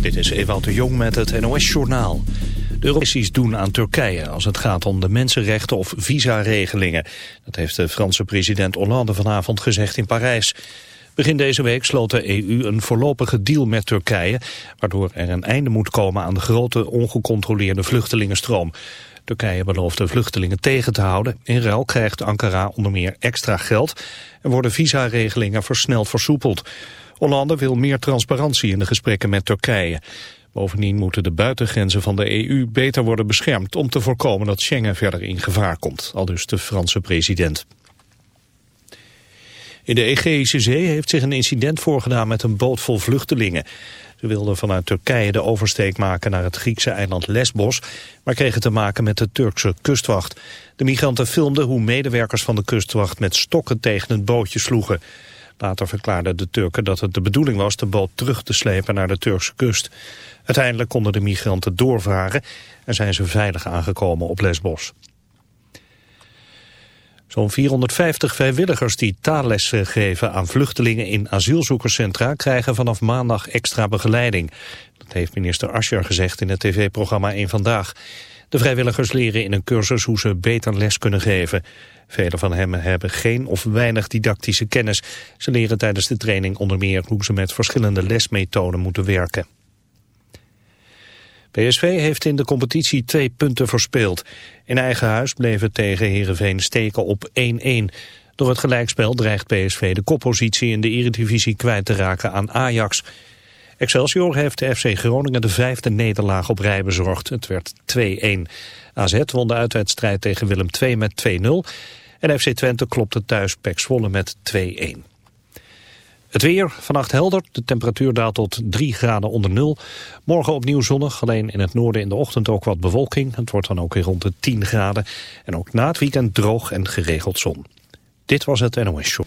Dit is Ewout de Jong met het NOS-journaal. De Europese doen aan Turkije als het gaat om de mensenrechten of visaregelingen. Dat heeft de Franse president Hollande vanavond gezegd in Parijs. Begin deze week sloot de EU een voorlopige deal met Turkije... waardoor er een einde moet komen aan de grote ongecontroleerde vluchtelingenstroom. Turkije belooft de vluchtelingen tegen te houden. In ruil krijgt Ankara onder meer extra geld... en worden visaregelingen versneld versoepeld. Hollande wil meer transparantie in de gesprekken met Turkije. Bovendien moeten de buitengrenzen van de EU beter worden beschermd... om te voorkomen dat Schengen verder in gevaar komt, al dus de Franse president. In de Egeïsche Zee heeft zich een incident voorgedaan met een boot vol vluchtelingen. Ze wilden vanuit Turkije de oversteek maken naar het Griekse eiland Lesbos, maar kregen te maken met de Turkse kustwacht. De migranten filmden hoe medewerkers van de kustwacht met stokken tegen het bootje sloegen. Later verklaarden de Turken dat het de bedoeling was de boot terug te slepen naar de Turkse kust. Uiteindelijk konden de migranten doorvaren en zijn ze veilig aangekomen op Lesbos. Zo'n 450 vrijwilligers die taalles geven aan vluchtelingen in asielzoekerscentra krijgen vanaf maandag extra begeleiding. Dat heeft minister Ascher gezegd in het tv-programma 1 Vandaag. De vrijwilligers leren in een cursus hoe ze beter les kunnen geven. Velen van hen hebben geen of weinig didactische kennis. Ze leren tijdens de training onder meer hoe ze met verschillende lesmethoden moeten werken. PSV heeft in de competitie twee punten verspeeld. In eigen huis bleef het tegen Heerenveen steken op 1-1. Door het gelijkspel dreigt PSV de koppositie in de eredivisie kwijt te raken aan Ajax. Excelsior heeft de FC Groningen de vijfde nederlaag op rij bezorgd. Het werd 2-1. AZ won de uitwedstrijd tegen Willem II met 2-0. En FC Twente klopte thuis Pek Zwolle met 2-1. Het weer, vannacht helder. De temperatuur daalt tot 3 graden onder nul. Morgen opnieuw zonnig, alleen in het noorden in de ochtend ook wat bewolking. Het wordt dan ook weer rond de 10 graden. En ook na het weekend droog en geregeld zon. Dit was het NOS Show.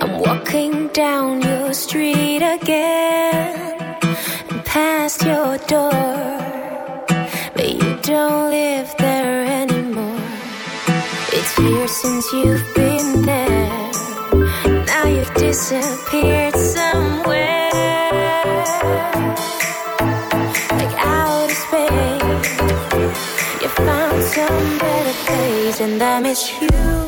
I'm walking down your street again past your door. But you don't live there anymore. It's years since you've been there. Now you've disappeared somewhere. Like outer space. You found some better place, and I miss you.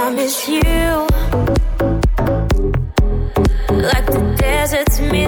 I miss you. Like the deserts miss